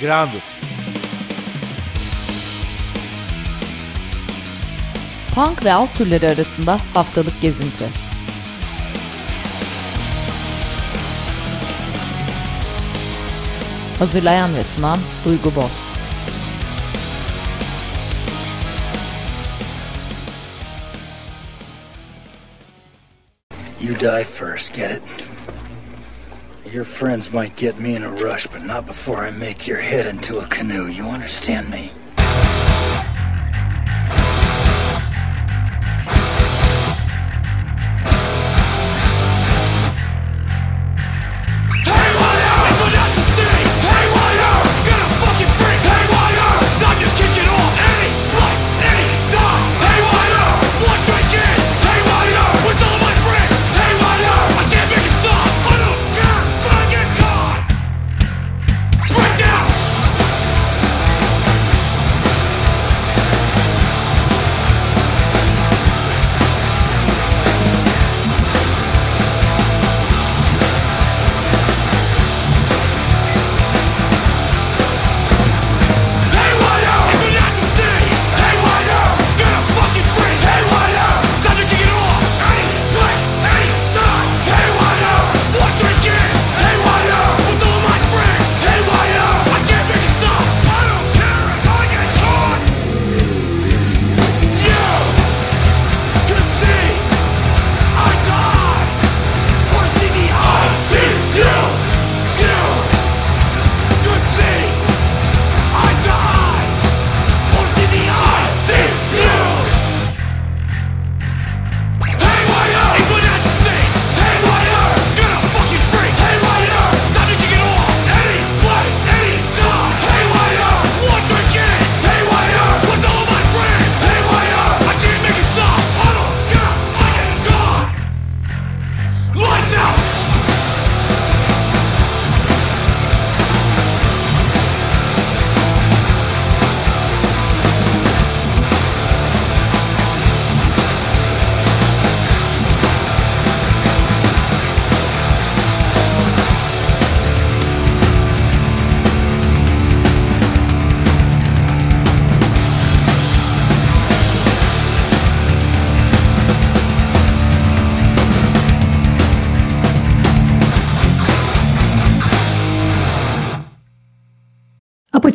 Grounded. Punk ve alt türleri arasında haftalık gezinti. Hazırlayan ve sunan Duygu Boz. You die first, get it? Your friends might get me in a rush, but not before I make your head into a canoe. You understand me?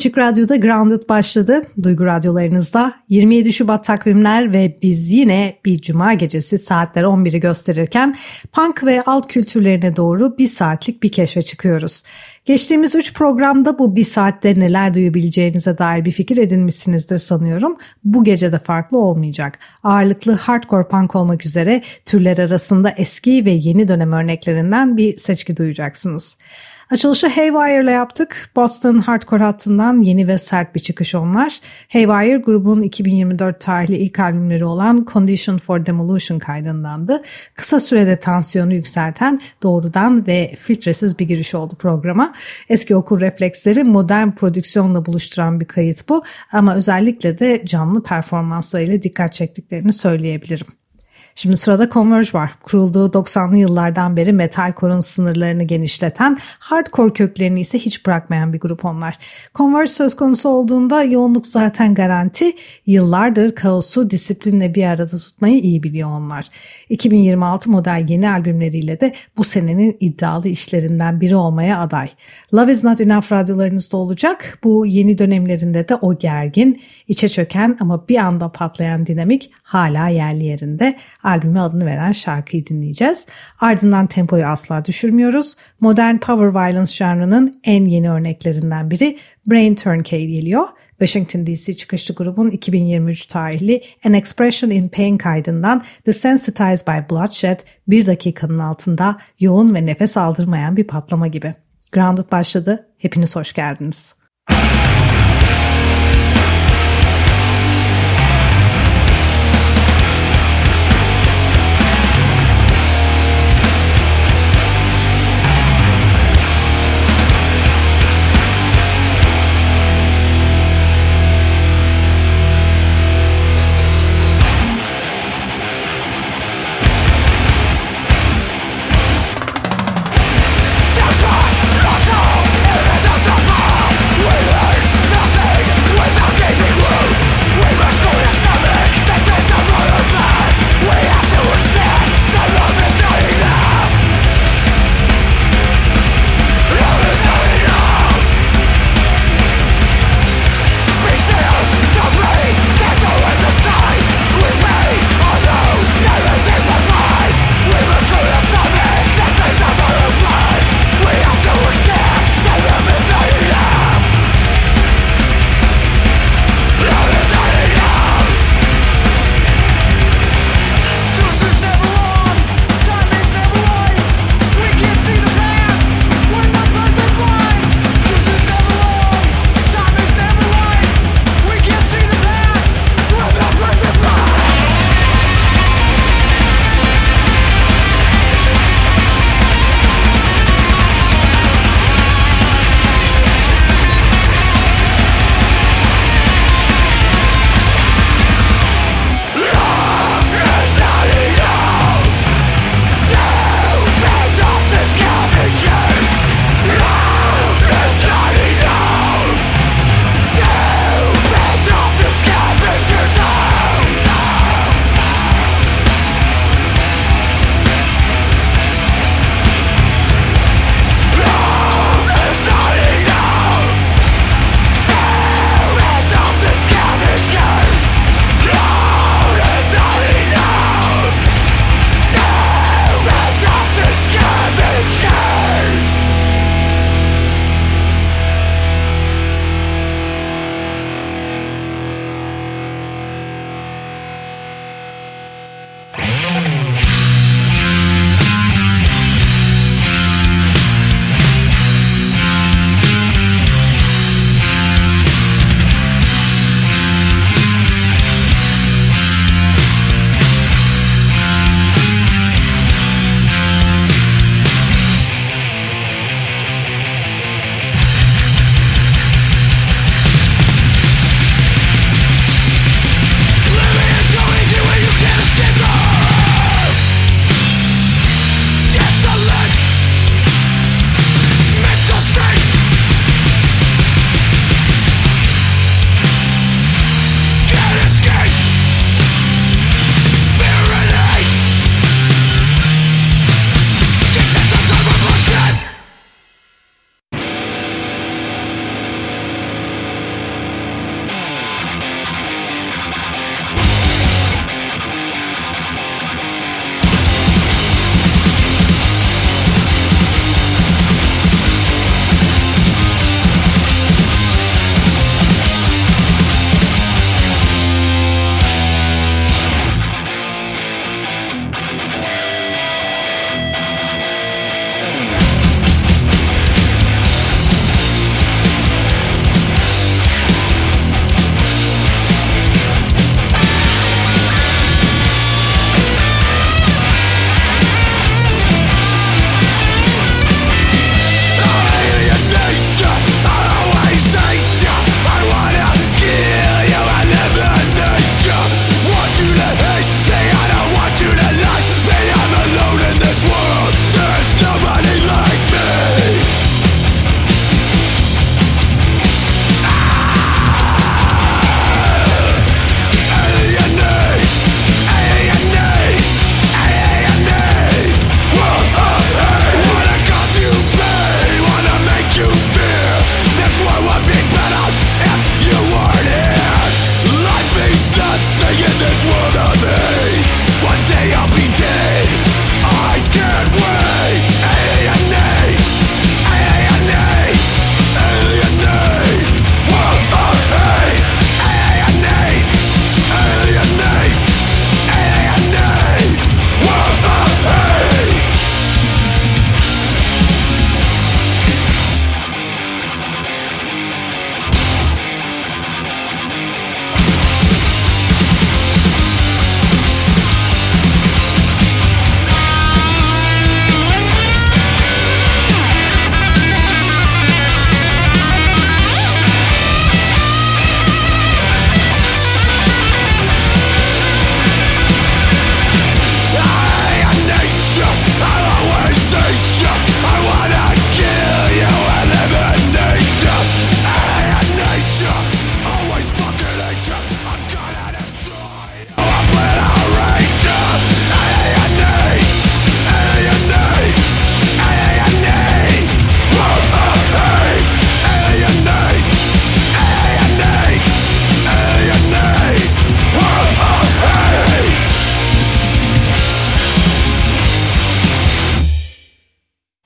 Açık Radyo'da Grounded başladı. Duygu Radyolarınızda 27 Şubat takvimler ve biz yine bir cuma gecesi saatler 11'i gösterirken punk ve alt kültürlerine doğru bir saatlik bir keşfe çıkıyoruz. Geçtiğimiz 3 programda bu bir saatte neler duyabileceğinize dair bir fikir edinmişsinizdir sanıyorum. Bu gece de farklı olmayacak. Ağırlıklı hardcore punk olmak üzere türler arasında eski ve yeni dönem örneklerinden bir seçki duyacaksınız. Açılışı Haywire ile yaptık. Boston Hardcore hattından yeni ve sert bir çıkış onlar. Haywire grubun 2024 tarihli ilk albümleri olan Condition for Demolition kaydındandı. Kısa sürede tansiyonu yükselten doğrudan ve filtresiz bir giriş oldu programa. Eski okul refleksleri modern prodüksiyonla buluşturan bir kayıt bu ama özellikle de canlı performanslarıyla dikkat çektiklerini söyleyebilirim. Şimdi sırada Converge var. Kurulduğu 90'lı yıllardan beri metalcore'un sınırlarını genişleten, hardcore köklerini ise hiç bırakmayan bir grup onlar. Converge söz konusu olduğunda yoğunluk zaten garanti. Yıllardır kaosu disiplinle bir arada tutmayı iyi biliyor onlar. 2026 model yeni albümleriyle de bu senenin iddialı işlerinden biri olmaya aday. Love is Not Enough radyolarınızda olacak. Bu yeni dönemlerinde de o gergin, içe çöken ama bir anda patlayan dinamik hala yerli yerinde albüme adını veren şarkıyı dinleyeceğiz. Ardından tempoyu asla düşürmüyoruz. Modern power violence janrının en yeni örneklerinden biri Brain Turnkey geliyor. Washington DC çıkışlı grubun 2023 tarihli An Expression in Pain kaydından Desensitized by Bloodshed bir dakikanın altında yoğun ve nefes aldırmayan bir patlama gibi. Grounded başladı. Hepiniz hoş geldiniz.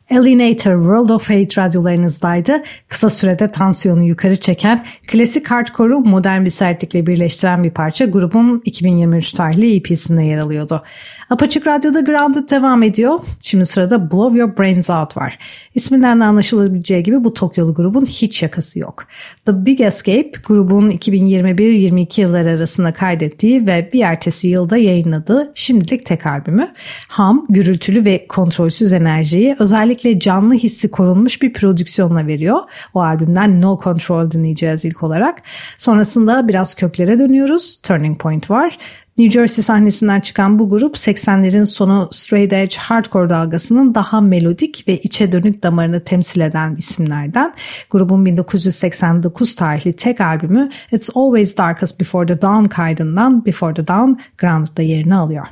Pollinator World of Hate radyolarınızdaydı. Kısa sürede tansiyonu yukarı çeken, klasik hardcore'u modern bir sertlikle birleştiren bir parça grubun 2023 tarihli EP'sinde yer alıyordu. Apaçık Radyo'da Grounded devam ediyor. Şimdi sırada Blow Your Brains Out var. İsminden de anlaşılabileceği gibi bu Tokyolu grubun hiç şakası yok. The Big Escape grubun 2021-22 yıllar arasında kaydettiği ve bir ertesi yılda yayınladığı şimdilik tek albümü. Ham, gürültülü ve kontrolsüz enerjiyi özellikle canlı hissi korunmuş bir prodüksiyonla veriyor. O albümden No Control dinleyeceğiz ilk olarak. Sonrasında biraz köklere dönüyoruz. Turning Point var. New Jersey sahnesinden çıkan bu grup 80'lerin sonu straight edge hardcore dalgasının daha melodik ve içe dönük damarını temsil eden isimlerden. Grubun 1989 tarihli tek albümü It's Always Darkest Before the Dawn kaydından Before the Dawn Grounded'da yerini alıyor.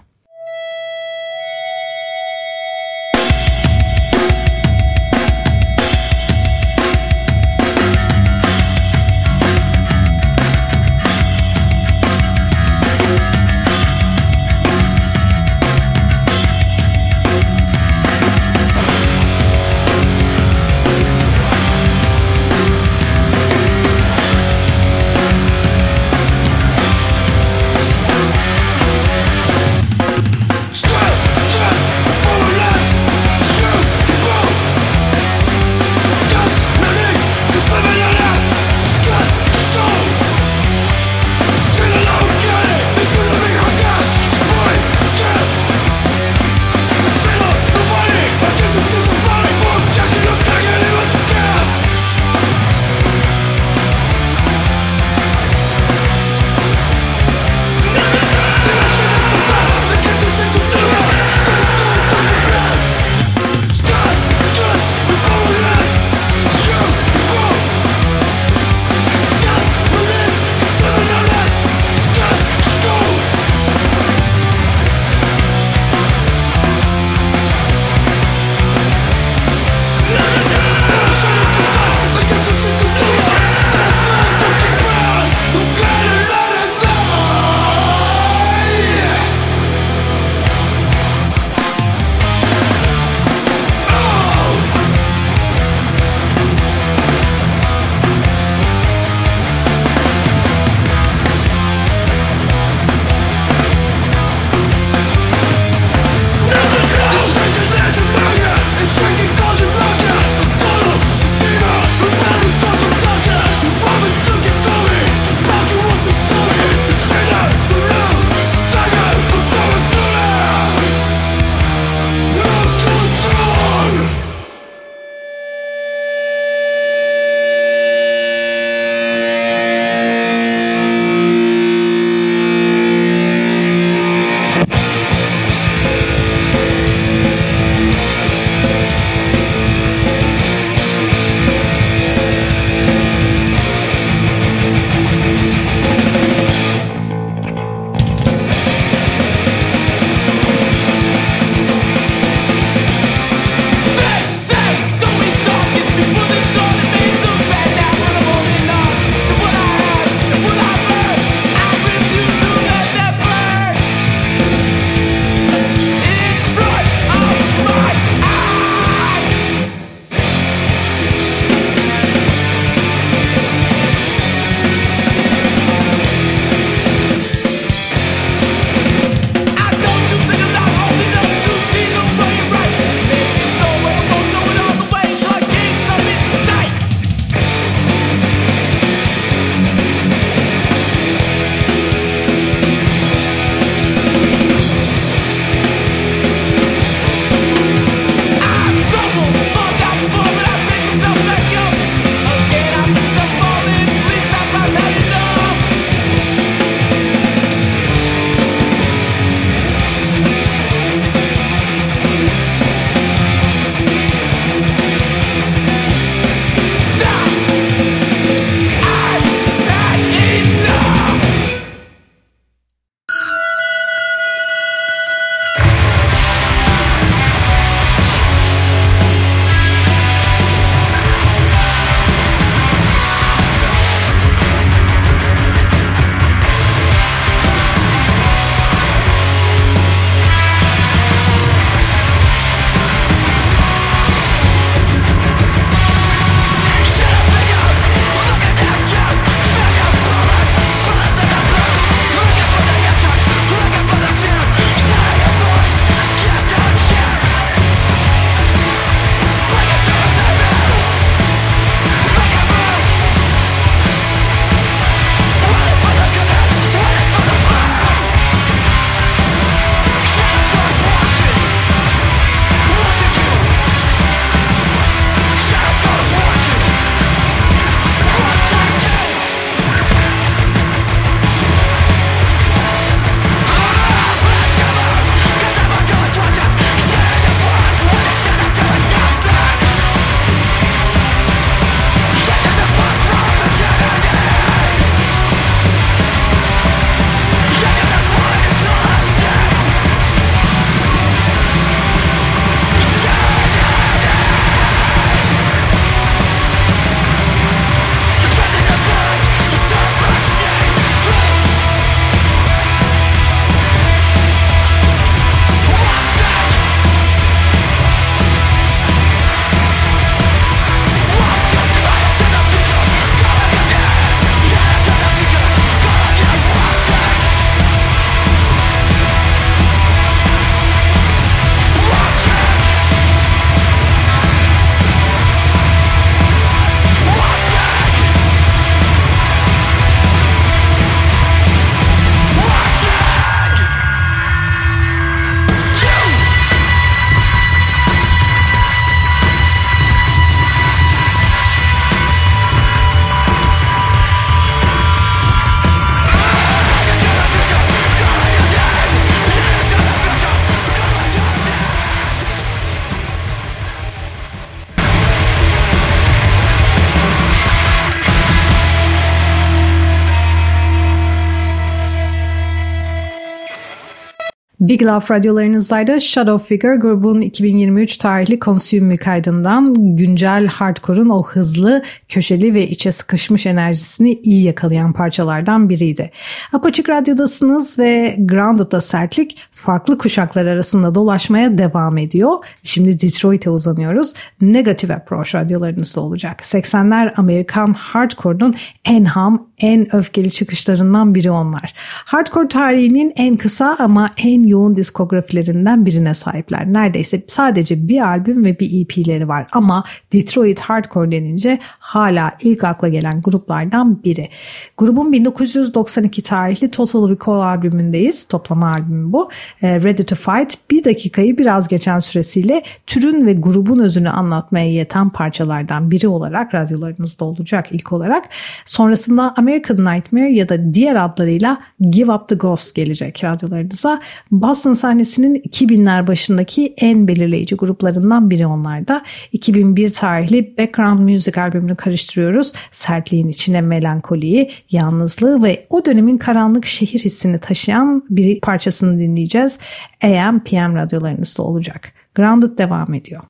Big Love radyolarınızdaydı. Shadow Figure grubun 2023 tarihli Consume kaydından güncel hardcore'un o hızlı, köşeli ve içe sıkışmış enerjisini iyi yakalayan parçalardan biriydi. Apaçık Radyo'dasınız ve Grounded'da sertlik farklı kuşaklar arasında dolaşmaya devam ediyor. Şimdi Detroit'e uzanıyoruz. Negative Approach radyolarınızda olacak. 80'ler Amerikan hardcore'un en ham, en öfkeli çıkışlarından biri onlar. Hardcore tarihinin en kısa ama en yoğun diskografilerinden birine sahipler. Neredeyse sadece bir albüm ve bir EP'leri var ama Detroit Hardcore denince hala ilk akla gelen gruplardan biri. Grubun 1992 tarihli Total Recall albümündeyiz. Toplama albümü bu. Ee, Ready to Fight bir dakikayı biraz geçen süresiyle türün ve grubun özünü anlatmaya yeten parçalardan biri olarak radyolarınızda olacak ilk olarak. Sonrasında American Nightmare ya da diğer adlarıyla Give Up the Ghost gelecek radyolarınıza. Boston sahnesinin 2000'ler başındaki en belirleyici gruplarından biri onlarda. 2001 tarihli Background Music albümünü karıştırıyoruz. Sertliğin içine melankoliyi, yalnızlığı ve o dönemin karanlık şehir hissini taşıyan bir parçasını dinleyeceğiz. AM PM radyolarınızda olacak. Grounded devam ediyor.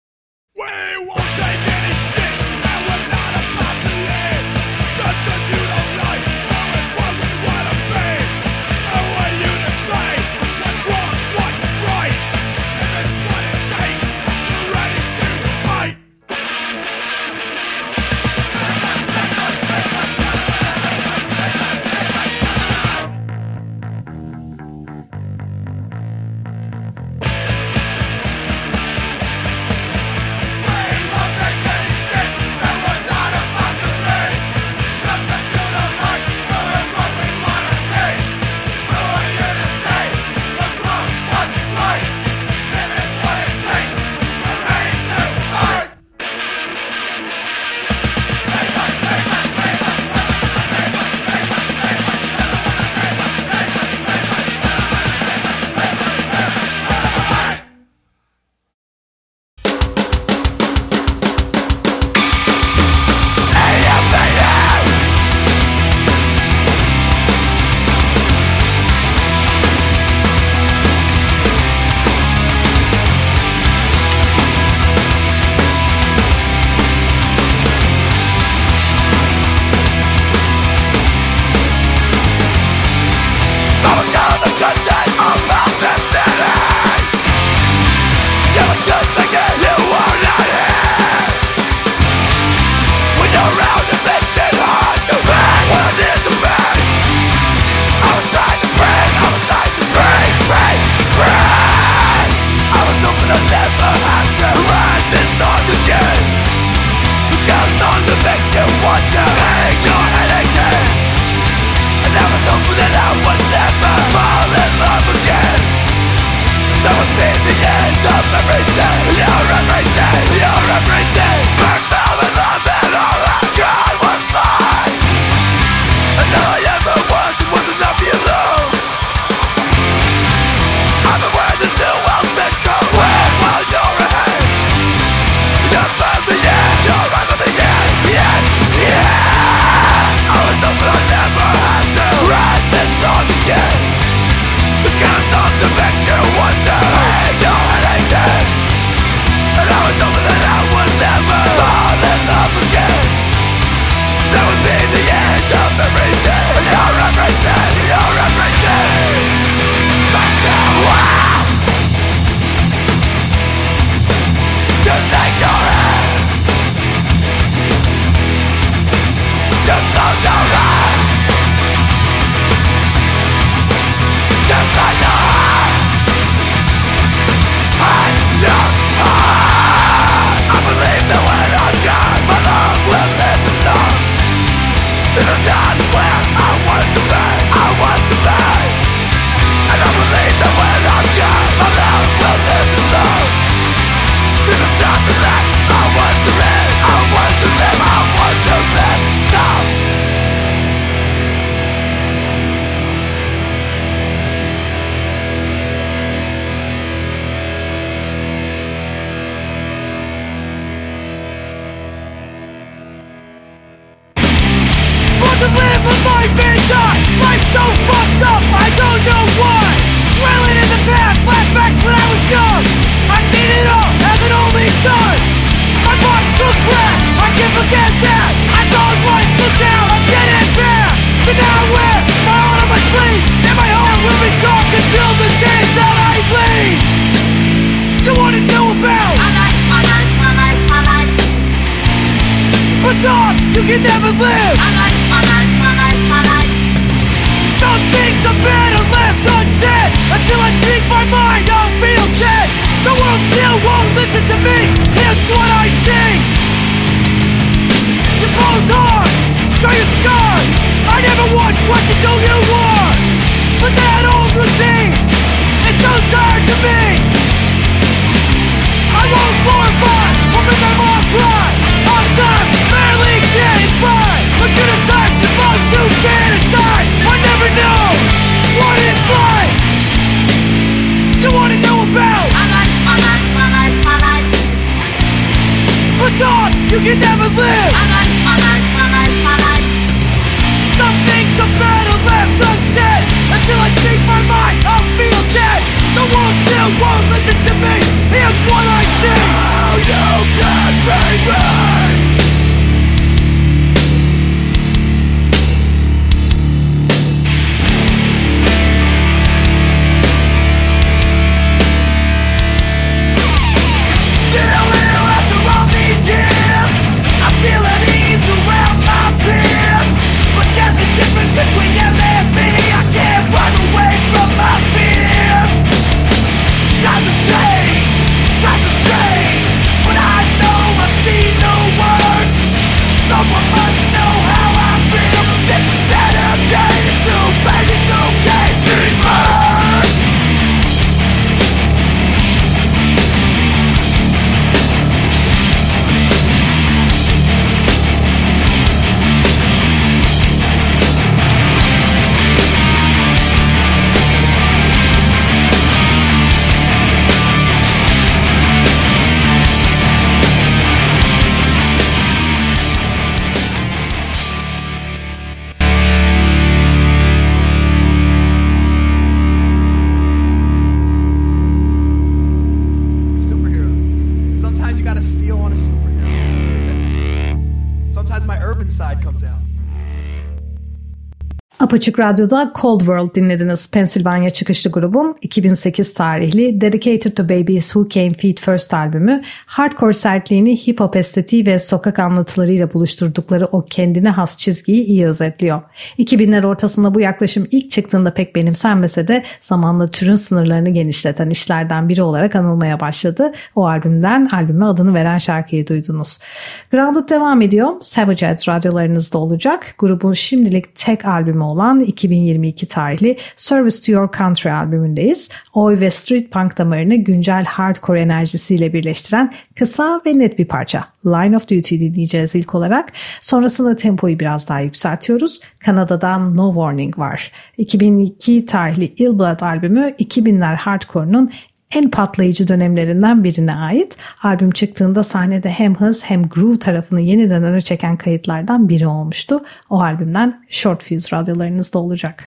Life so fucked up, can never live. My life, my life, my life, my life. Some things are better left unsaid. Until I speak my mind, I'll feel dead. The world still won't listen to me. Here's what I sing. Your clothes on, show your scars. I never once questioned who you were. But that old routine, it's so tired to me. I won't glorify or make you can never live. My life, my life, my life, my life. Some things are better left unsaid. Until I speak my mind, I'll feel dead. The world still won't listen to me. Here's what I sing How oh, you can be me Apaçık Radyo'da Cold World dinlediniz. Pensilvanya çıkışlı grubun 2008 tarihli Dedicated to Babies Who Came Feet First albümü hardcore sertliğini hip hop estetiği ve sokak anlatılarıyla buluşturdukları o kendine has çizgiyi iyi özetliyor. 2000'ler ortasında bu yaklaşım ilk çıktığında pek benimsenmese de zamanla türün sınırlarını genişleten işlerden biri olarak anılmaya başladı. O albümden albüme adını veren şarkıyı duydunuz. Grounded devam ediyor. Savage Heads radyolarınızda olacak. Grubun şimdilik tek albümü olan 2022 tarihli Service to Your Country albümündeyiz. Oi ve street punk damarını güncel hardcore enerjisiyle birleştiren kısa ve net bir parça. Line of Duty dinleyeceğiz ilk olarak. Sonrasında tempoyu biraz daha yükseltiyoruz. Kanada'dan No Warning var. 2002 tarihli Ill Blood albümü 2000'ler hardcore'un en patlayıcı dönemlerinden birine ait. Albüm çıktığında sahnede hem hız hem groove tarafını yeniden öne çeken kayıtlardan biri olmuştu. O albümden Short Fuse radyolarınızda olacak.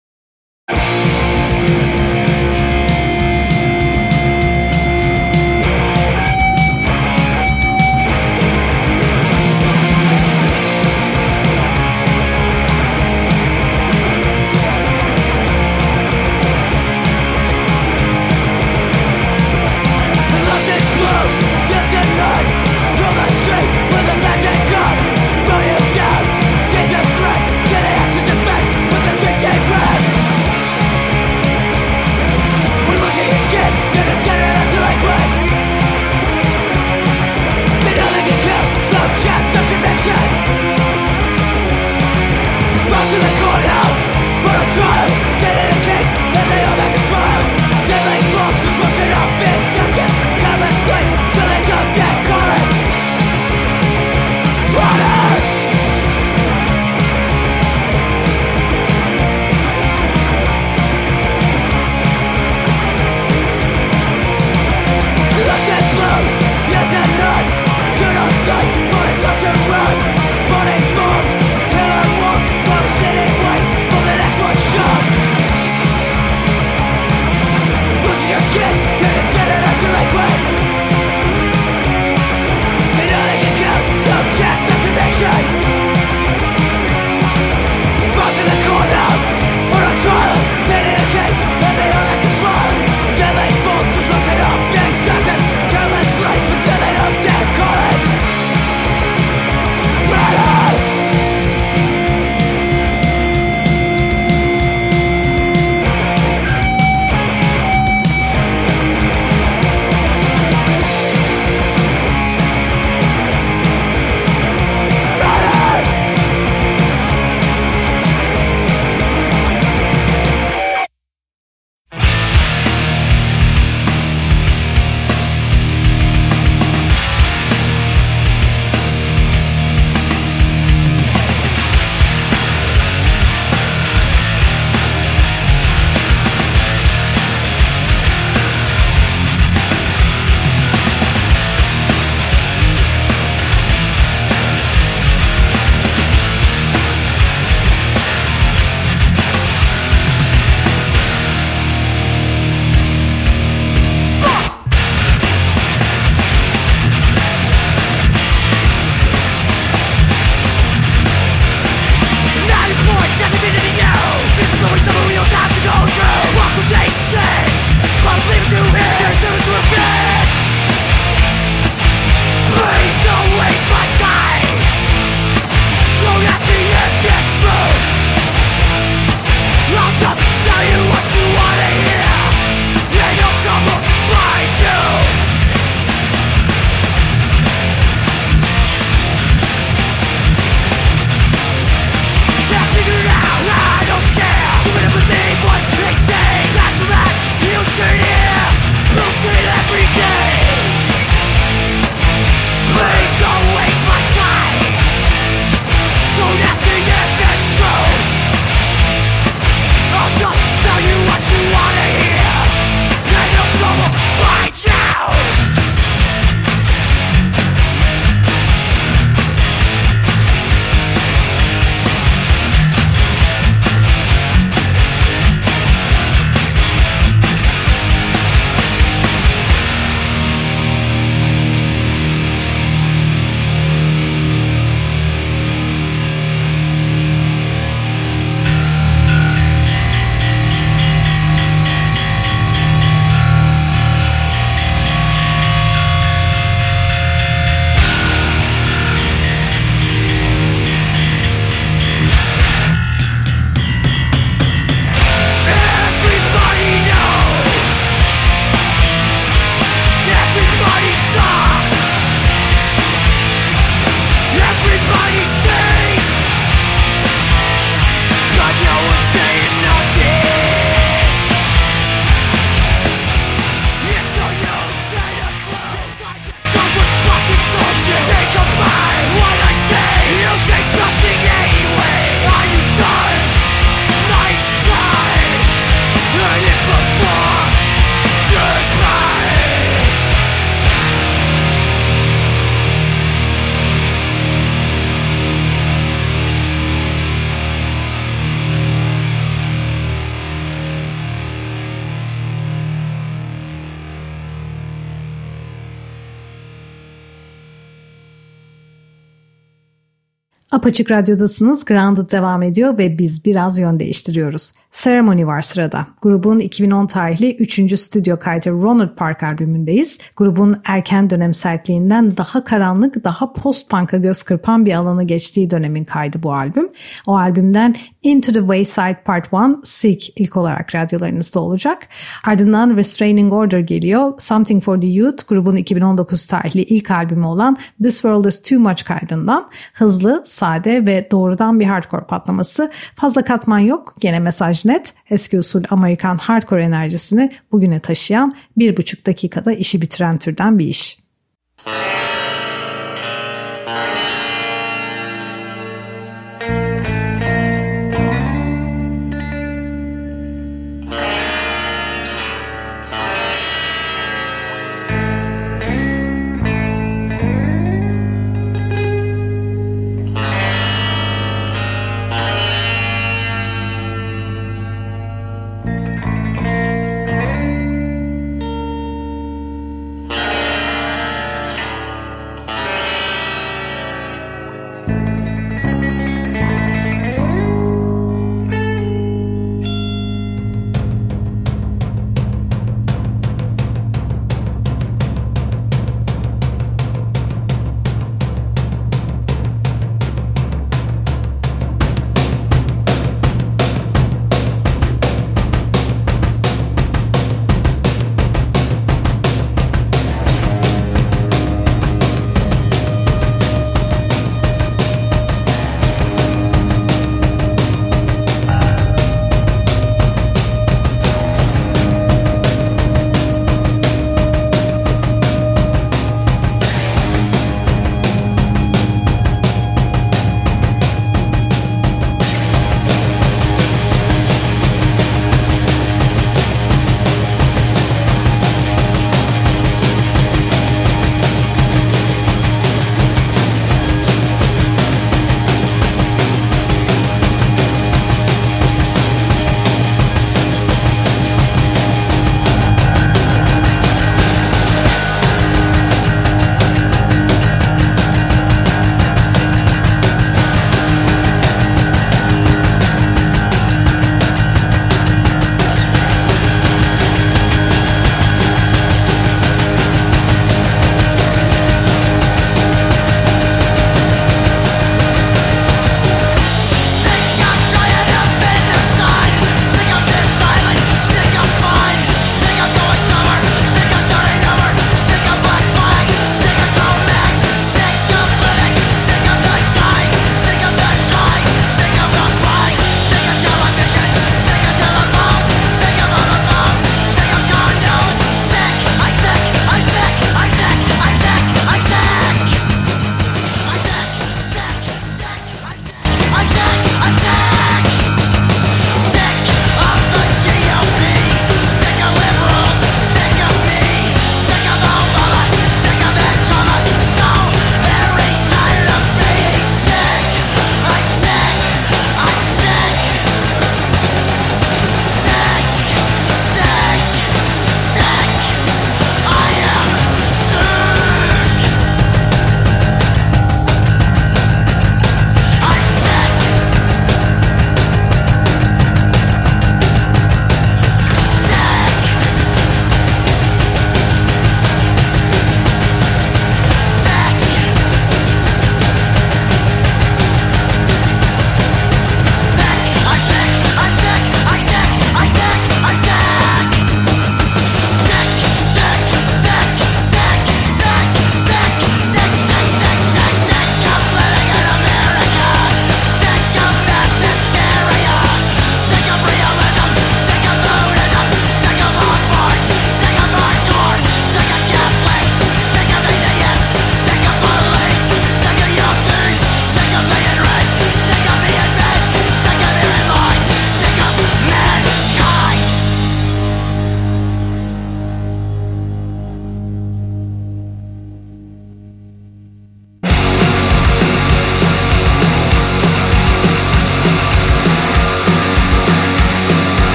Apaçık Radyo'dasınız. Grounded devam ediyor ve biz biraz yön değiştiriyoruz. Ceremony var sırada. Grubun 2010 tarihli 3. stüdyo kaydı Ronald Park albümündeyiz. Grubun erken dönem sertliğinden daha karanlık, daha post-punk'a göz kırpan bir alanı geçtiği dönemin kaydı bu albüm. O albümden Into the Wayside Part 1 Seek ilk olarak radyolarınızda olacak. Ardından Restraining Order geliyor. Something for the Youth grubun 2019 tarihli ilk albümü olan This World is Too Much kaydından hızlı, sade ve doğrudan bir hardcore patlaması. Fazla katman yok. Gene mesaj net. Eski usul Amerikan hardcore enerjisini bugüne taşıyan bir buçuk dakikada işi bitiren türden bir iş.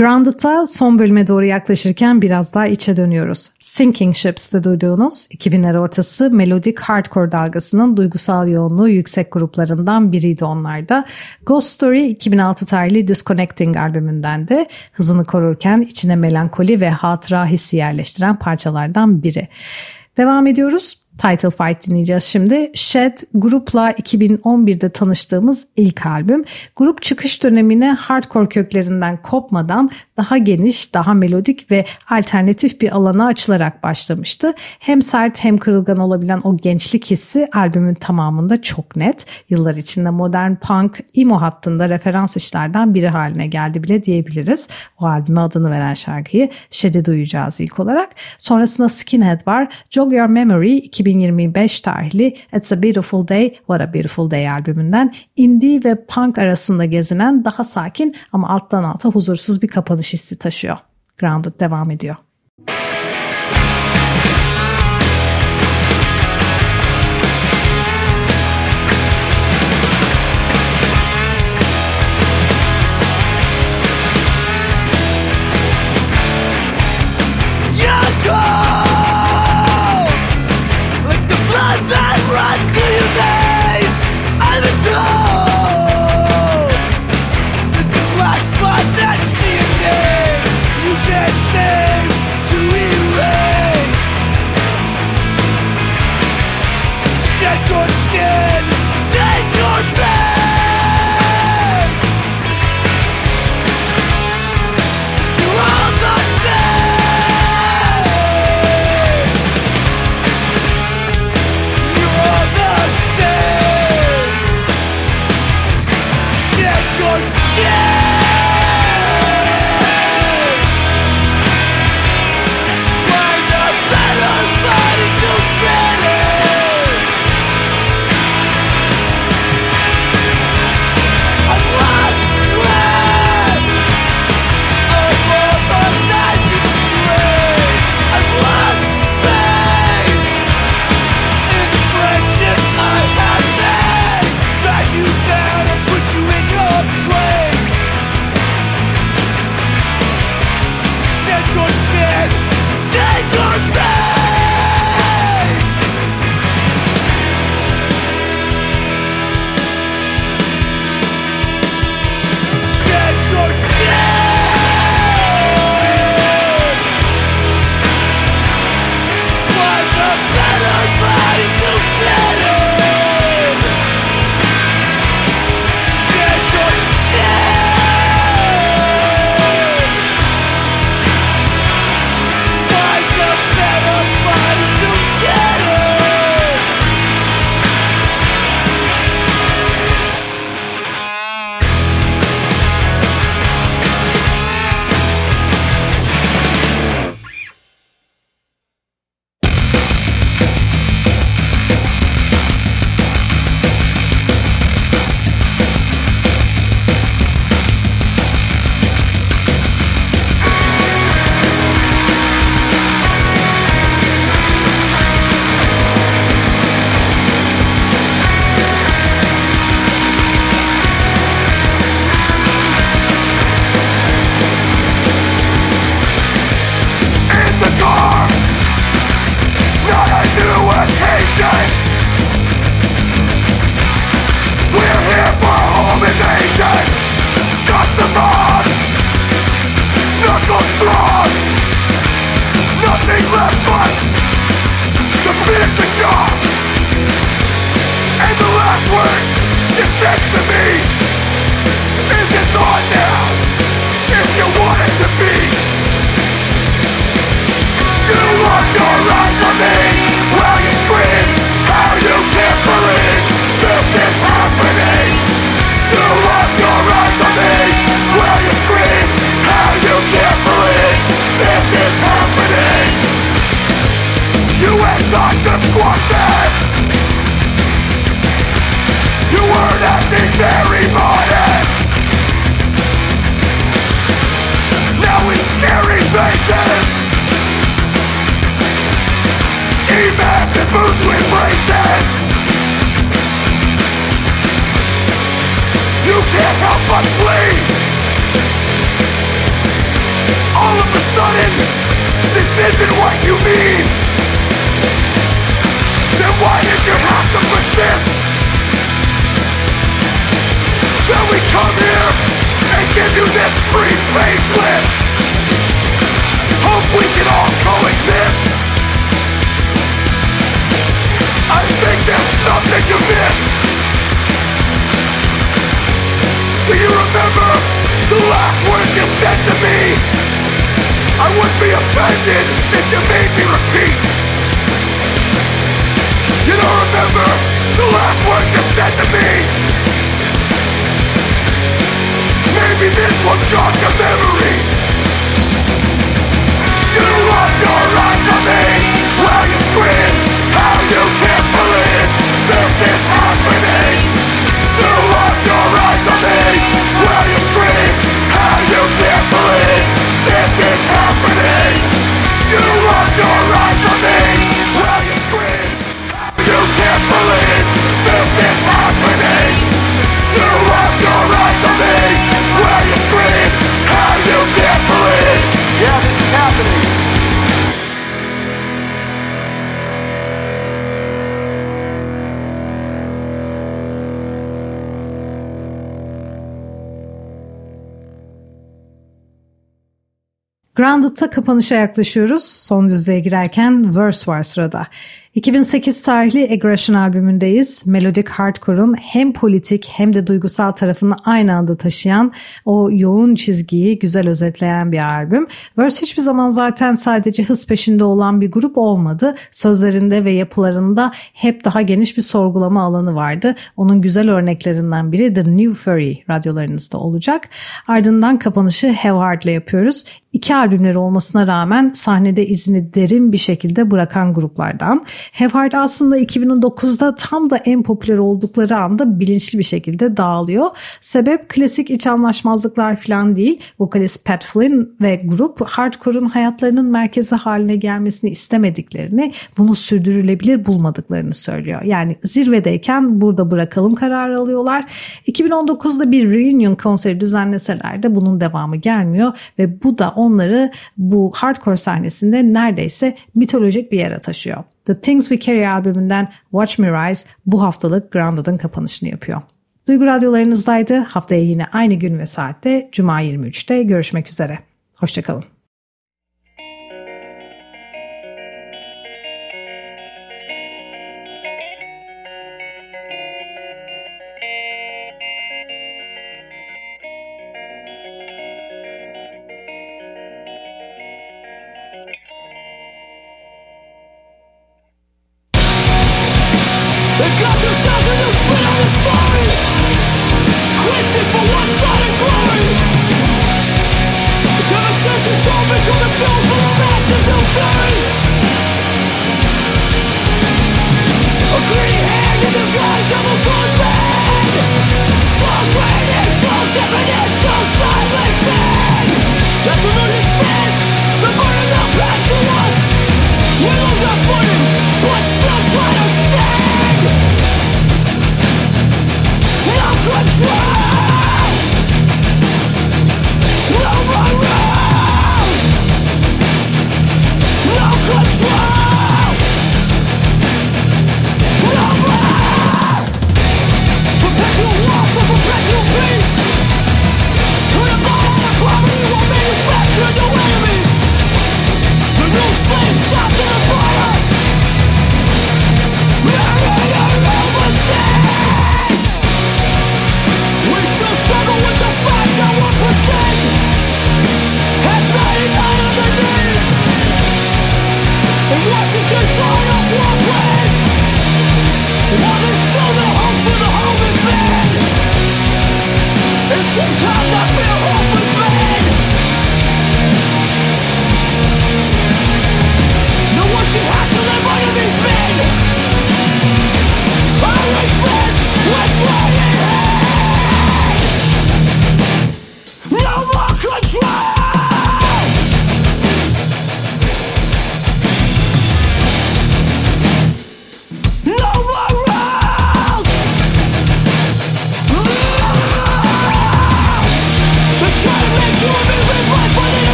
Grounded'da son bölüme doğru yaklaşırken biraz daha içe dönüyoruz. Sinking Ships'te duyduğunuz 2000'ler ortası melodik hardcore dalgasının duygusal yoğunluğu yüksek gruplarından biriydi onlarda. Ghost Story 2006 tarihli Disconnecting albümünden de hızını korurken içine melankoli ve hatıra hissi yerleştiren parçalardan biri. Devam ediyoruz. Title Fight dinleyeceğiz şimdi. Shed grupla 2011'de tanıştığımız ilk albüm. Grup çıkış dönemine hardcore köklerinden kopmadan daha geniş, daha melodik ve alternatif bir alana açılarak başlamıştı. Hem sert hem kırılgan olabilen o gençlik hissi albümün tamamında çok net. Yıllar içinde modern punk, emo hattında referans işlerden biri haline geldi bile diyebiliriz. O albüme adını veren şarkıyı Shed'i duyacağız ilk olarak. Sonrasında Skinhead var. Jog Your Memory 2025 tarihli It's a Beautiful Day, What a Beautiful Day albümünden indie ve punk arasında gezinen daha sakin ama alttan alta huzursuz bir kapanış hissi taşıyor. Grounded devam ediyor. You're said to me is it's on now. If you want it to be. You lock your eyes on me while you scream how you can't believe this is happening. You lock your eyes on me while you scream how you can't believe this is happening. You had thought to squash very modest Now scary faces Ski masks and boots with You can't help but flee All of a sudden This isn't what you mean Then why did you have to persist? Then we come here and give you this free facelift. Hope we can all coexist. I think there's something you missed. Do you remember the last words you said to me? I would be offended if you made me repeat. You don't remember the last words you said to me? Maybe this will jog your memory. Grounded'ta kapanışa yaklaşıyoruz. Son düzlüğe girerken Verse var sırada. 2008 tarihli Aggression albümündeyiz. Melodic Hardcore'un hem politik hem de duygusal tarafını aynı anda taşıyan o yoğun çizgiyi güzel özetleyen bir albüm. Verse hiçbir zaman zaten sadece hız peşinde olan bir grup olmadı. Sözlerinde ve yapılarında hep daha geniş bir sorgulama alanı vardı. Onun güzel örneklerinden biri The New Fury radyolarınızda olacak. Ardından kapanışı Have Heart'le yapıyoruz. İki albümleri olmasına rağmen sahnede izini derin bir şekilde bırakan gruplardan. Heart aslında 2009'da tam da en popüler oldukları anda bilinçli bir şekilde dağılıyor. Sebep klasik iç anlaşmazlıklar falan değil. Vokalist Pat Flynn ve grup hardcore'un hayatlarının merkezi haline gelmesini istemediklerini, bunu sürdürülebilir bulmadıklarını söylüyor. Yani zirvedeyken burada bırakalım kararı alıyorlar. 2019'da bir reunion konseri düzenleseler de bunun devamı gelmiyor ve bu da onları bu hardcore sahnesinde neredeyse mitolojik bir yere taşıyor. The Things We Carry albümünden Watch Me Rise bu haftalık Grounded'ın kapanışını yapıyor. Duygu radyolarınızdaydı. Haftaya yine aynı gün ve saatte Cuma 23'te görüşmek üzere. Hoşçakalın.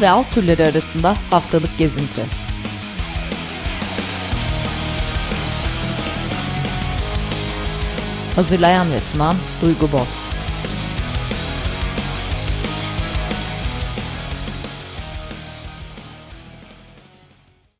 ve alt türleri arasında haftalık gezinti. Hazırlayan ve sunan Duygu Boz.